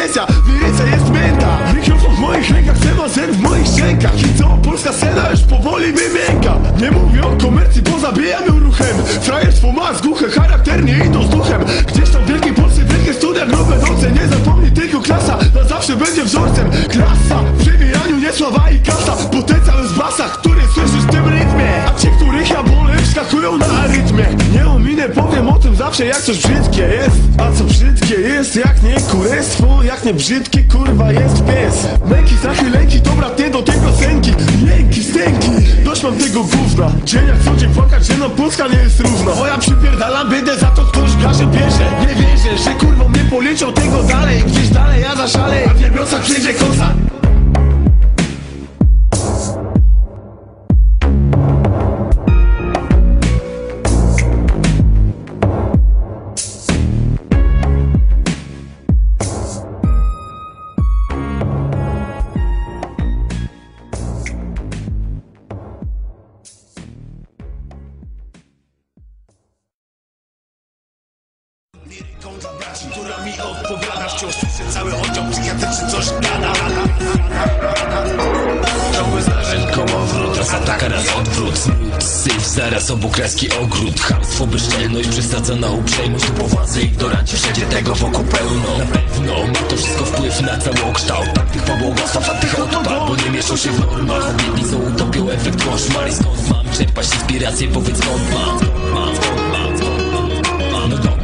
presja, jest męta Mikrofon w moich rękach, zen w moich szczękach I co, polska scena już powoli wymięka Nie mówię o komercji, bo zabijam ją ruchem. Frajerstwo ma zgłuche, charakternie idą z duchem. Gdzieś tam w Wielkiej Polsce, wielkie studia, grube noce. Nie zapomnij tylko klasa, na zawsze będzie wzorcem. Klasa, w przewijaniu nie sława i kasa. Potencjał z basa, który słyszysz w tym rytmie. A ci, których ja bolę, wskakują na arytmie. Nie ominę, powiem o tym zawsze jak coś brzydkie jest. A co brzydkie jest, jak nie kurestwo Jak nie brzydkie, kurwa jest pies. Męki, strachy, lęki, to brat nie do tej piosenki Jęki, stęki, dość mam tego gówna. Dzień jak co płakać, że nam Polska nie jest równa. O ja przypierdalam, będę za to ktoś garzy bierze Nie wierzę, że kurwa mnie policzą tego dalej. Gdzieś dalej ja zaszaleję, a w niebiosach przyjdzie kosa psychiatryczny coś gada Ciągły zdarzeń kołowrót Raz ataka, raz odwrót syf, zaraz obok kreski ogród. Chamstwo, bezczelność, przesadzona uprzejmość Tu powadzy, ignoranci, wszędzie tego wokół pełno. Na pewno ma to wszystko wpływ na całokształt. Tamtych pobłogosław, a tych odpad Bo nie mieszczą się w normach. Obietnicą utopią efekt koszmar I skąd mam czerpać inspirację? Powiedz skąd mam. Mam, skąd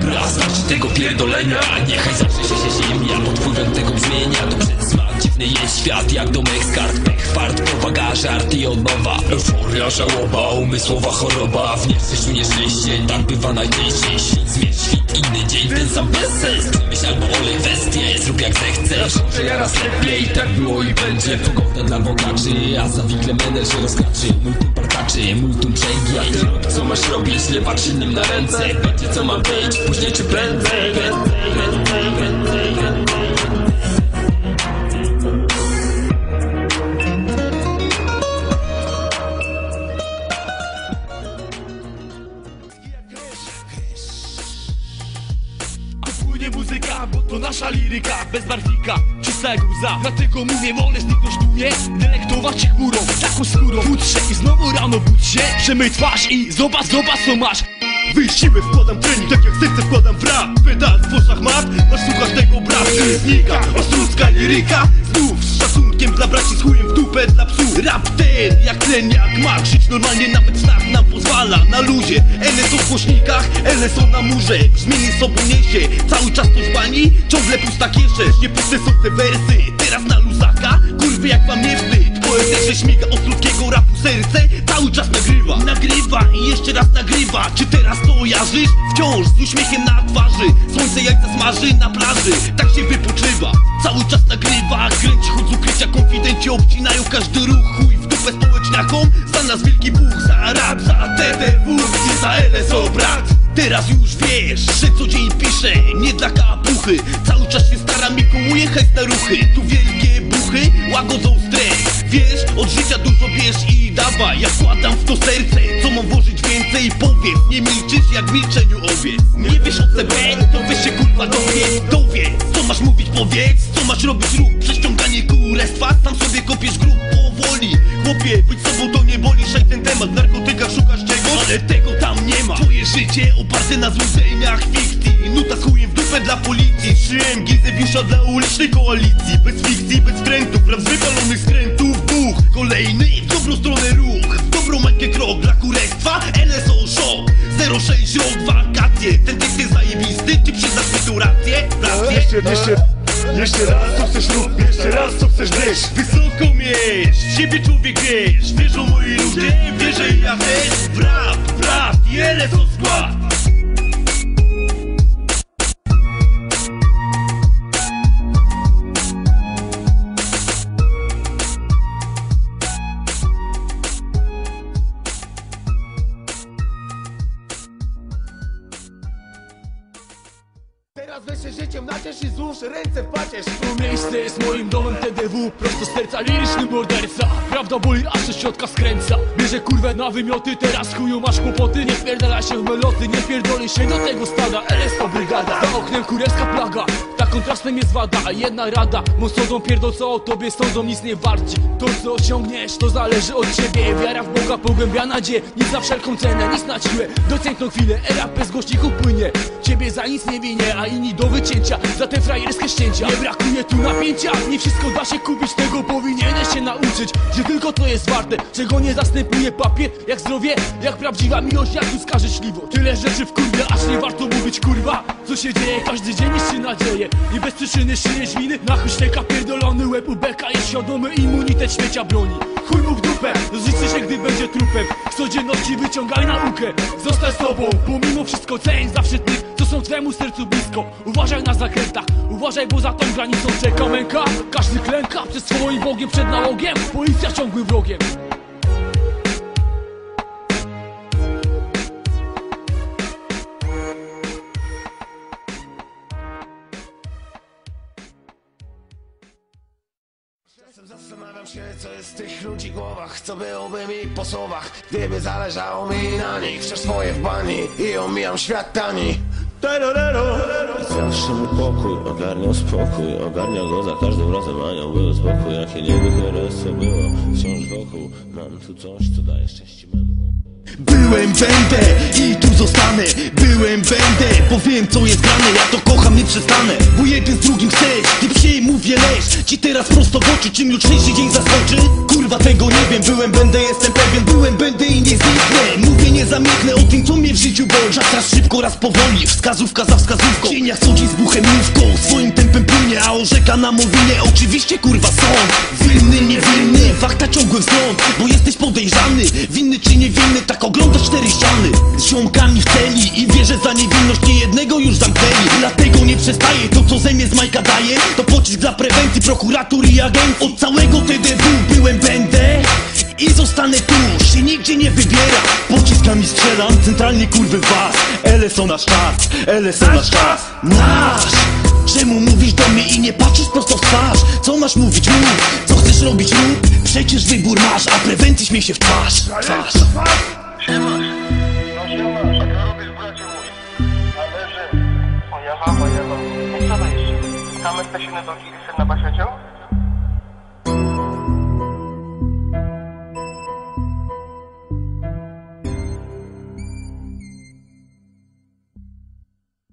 No dobra, znaczy tego pierdolenia Niechaj zawsze się się ziemia Pod wpływem tego brzmienia To przedsmak dziwny jest świat Jak domek z kart, pech, fart, powaga, żart i odnowa. Euforia, żałoba, umysłowa choroba. W nieszczęściu nieszczęście, tak bywa najczęściej. Świt, zmierz, świt, inny dzień, ten sam bezsens. Przemyśl albo olej kwestię, zrób jak zechcesz. Że ja raz lepiej, tak było i będzie. Pogoda dla bogaczy, a za wikle menel się rozkaczy. Multum partaczy, multum przęgi A ty rób co masz robić, nie patrz innym na ręce. Będzie co ma być, później czy prędzej Prędzej, prędzej, prędzej, prędzej Bez barwnika, czysta jak łza. Dlatego mówię, wolę zniknąć dumie Delektować się chmurą, taką skórą. Futrze i znowu rano budź się Przemyj twarz i zobacz, zobacz co masz. Wysiłek wkładam w trening, tak jak serce wkładam w rap Pedalstwo szachmat, masz słuchać tego brat Znika, ostrucka liryka. Znów z szacunkiem dla braci, z chujem w dupę dla psów Rap jak tlen, jak mak Żyć normalnie nawet strach nam pozwala Na luzie, Ene są w głośnikach, Ene są na murze Brzmienie sobą niesie, cały czas coś bani Ciągle pusta kieszeń, nie puste są te wersy Teraz na lusaka, kurwy jak nie wstyd Poeterze śmiga od krótkiego rapu serce. Cały czas nagrywa, nagrywa i jeszcze raz nagrywa. Czy teraz to kojarzysz? Wciąż z uśmiechem na twarzy. Słońce jajca smaży na plaży. Tak się wypoczywa, cały czas nagrywa. Kręci chód z ukrycia, konfidenci obcinają każdy ruch. Chuj w dupę Za nas wielki puch, za rap, za TDW I za LSO brat. Teraz już wiesz, że co dzień piszę Nie dla kapuchy. Cały czas się staram i kołuję hejs na ruchy. Tu wielkie buchy łagodzą stres. Wiesz, od życia dużo bierz i dawaj. Ja wkładam w to serce, co mam włożyć więcej. Powiedz, nie milczysz jak w milczeniu owiec. Nie wiesz o CB, to weź się kurwa dowiedz. Dowiedz, co masz mówić powiedz. Co masz robić rób, prześciąganie kurestwa Sam sobie kopiesz grób powoli? Chłopie, być sobą to nie boli Szaj ten temat, w narkotykach szukasz czegoś? Ale tego tam nie ma. Twoje życie oparte na złudzeniach fikcji. Nuta z chujem w dupę dla policji. Szyłem gizę wiusza dla ulicznej koalicji. Bez fikcji, bez skrętów, wraz wypalonych skrętów. Buch, kolejny w dobrą stronę ruch W dobrą mańkę krok dla kurestwa LSO szok. 06 rok wakacje. Ten tekst jest zajebisty, ty przyznasz mi tą rację? Rację? Jeszcze, jeszcze, raz co chcesz rób, jeszcze raz co chcesz wiesz Wysoko mierz, w siebie człowiek wiesz Wierzą moi ludzie, wierzę i ja też W rap, w rap i LSO skład Teraz się życiem naciesz i złóż ręce w pacierz To miejsce jest moim domem TDW Prosto z serca liryczny morderca. Prawda boli, aż się środka skręca. Bierze kurwę na wymioty, teraz chuju masz kłopoty. Nie wpierdala się w meloty, nie pierdoli się do tego stada. LS to brygada, za oknem kurewska plaga. Ta kontrastem jest wada, a jedna rada. Sądzą pierdol co o tobie sądzą nic nie warci. To co osiągniesz, to zależy od ciebie. Wiara w Boga pogłębia nadzieję. Nic za wszelką cenę, nic na siłę. Doceń tą chwilę, RAP z głośników płynie Ciebie za nic nie winię, a inni do wycięcia. Za te frajerskie ścięcia. Nie brakuje tu napięcia. Nie wszystko da się kupić, tego powinieneś się nauczyć. Że tylko to jest warte, czego nie zastępuje papier. Jak zdrowie, jak prawdziwa miłość, jak ludzka życzliwość Tyle rzeczy w kurwie, aż nie warto mówić kurwa. Co się dzieje, każdy dzień niszczy nadzieję Nie bez przyczyny szyjesz winy Na chuśteka pierdolony łeb u beka Jest świadomy immunitet śmiecia broni. Chuj mu w dupę, życzy się gdy będzie trupem. Z codzienności wyciągaj naukę. Zostań sobą, pomimo wszystko ceń zawsze tych Są twemu sercu blisko. Uważaj na zakrętach, uważaj bo za tą granicą czeka męka Każdy klęka przed swoim Bogiem, przed nałogiem. Policja ciągłym wrogiem. Zastanawiam się, co jest w tych ludzi głowach Co byłoby mi po słowach, gdyby zależało mi na nich Wciąż swoje w bani i omijam świat tani. Zawsze mu pokój, ogarniał spokój. Ogarniał go za każdym razem anioł był spokój. Jakie niby heresy było wciąż wokół. Mam tu coś, co daje szczęście memu. Byłem, będę i tu zostanę. Byłem, będę, bo wiem co jest grane. Ja to kocham, nie przestanę. Bo jeden z drugim chcesz, mówię Ci teraz prosto w oczy, czym jutrzejszy dzień zaskoczy? Kurwa tego nie wiem, byłem, będę, jestem pewien. Byłem, będę i nie zniknę. Mówię, nie zamilknę o tym, co mnie w życiu boli. Czas raz szybko, raz powoli, wskazówka za wskazówką. W cieniach sądzi z buchem mówką Swoim tempem płynie, a orzeka na mowinie Oczywiście kurwa sąd Winny, niewinny, fakta ciągły wzgląd Bo jesteś podejrzany, winny czy niewinny Tak oglądasz cztery ściany. Z ziomkami w celi I wierzę za niewinność nie jednego już zamknęli. Dlatego nie przestaję, to co ze mnie z Majka daje To pocisk dla prewencji, prokuratur i agencji Od całego TDW byłem, będę i zostanę tu, się nigdzie nie wybiera Pociskami strzelam, centralnie kurwy was LSO nasz czas, LSO nasz czas Nasz! Czemu mówisz do mnie i nie patrzysz prosto w twarz? Co masz mówić? Mów! Co chcesz robić? Rób! Przecież wybór masz, a prewencji śmiej się w twarz Twarz! Siemasz, no siemasz, jak robisz bracie mój? Te silne do giry na basiacią?